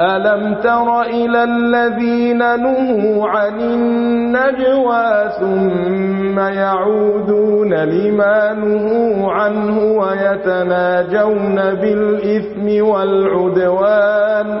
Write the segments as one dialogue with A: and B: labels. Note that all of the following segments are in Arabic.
A: ألم تر إلى الذين نهوا عن النجوى ثم يعودون لما نهوا عنه ويتناجون بالإثم والعدوان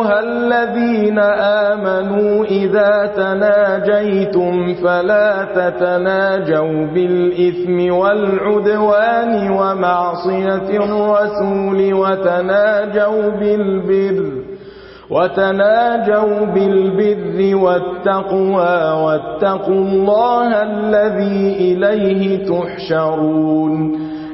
A: الذين آمنوا إذا تناجيتم فلا تتناجوا بالإثم والعدوان ومعصية الرسول وتناجوا بالبر وتناجوا بالبر والتقوى واتقوا الله الذي إليه تحشرون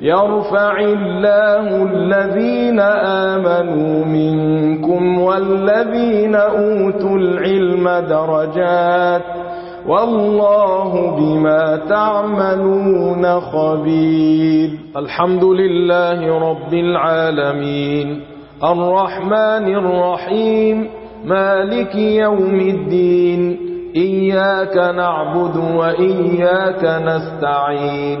A: يرفع الله الذين آمنوا منكم والذين أوتوا العلم درجات والله بما تعملون خبير. الحمد لله رب العالمين الرحمن الرحيم مالك يوم الدين إياك نعبد وإياك نستعين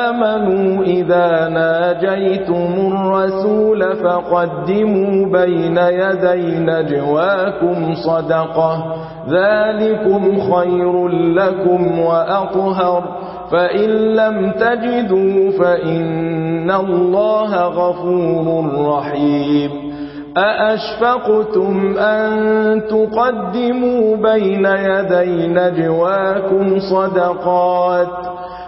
A: آمنوا إذا ناجيتم الرسول فقدموا بين يدي نجواكم صدقة ذلكم خير لكم وأطهر فإن لم تجدوا فإن الله غفور رحيم أأشفقتم أن تقدموا بين يدي نجواكم صدقات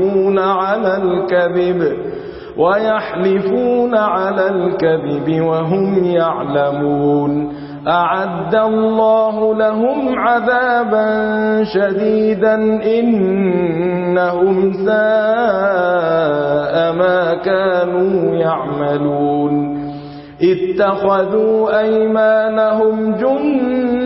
A: ويحلفون على الكذب ويحلفون على الكذب وهم يعلمون أعد الله لهم عذابا شديدا إنهم ساء ما كانوا يعملون اتخذوا أيمانهم جنة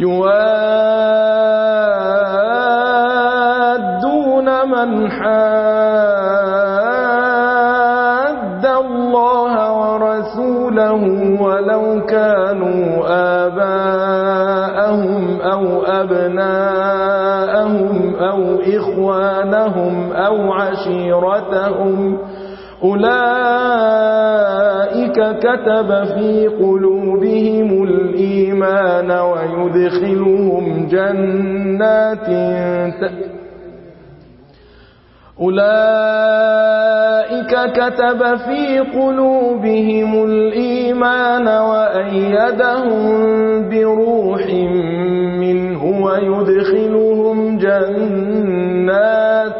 A: يوادون من حاد الله ورسوله ولو كانوا آباءهم أو أبناءهم أو إخوانهم أو عشيرتهم أولئك أُولَئِكَ كتب في قلوبهم الإيمان ويدخلهم جنات أولئك كتب في قلوبهم الإيمان وأيدهم بروح منه ويدخلهم جنات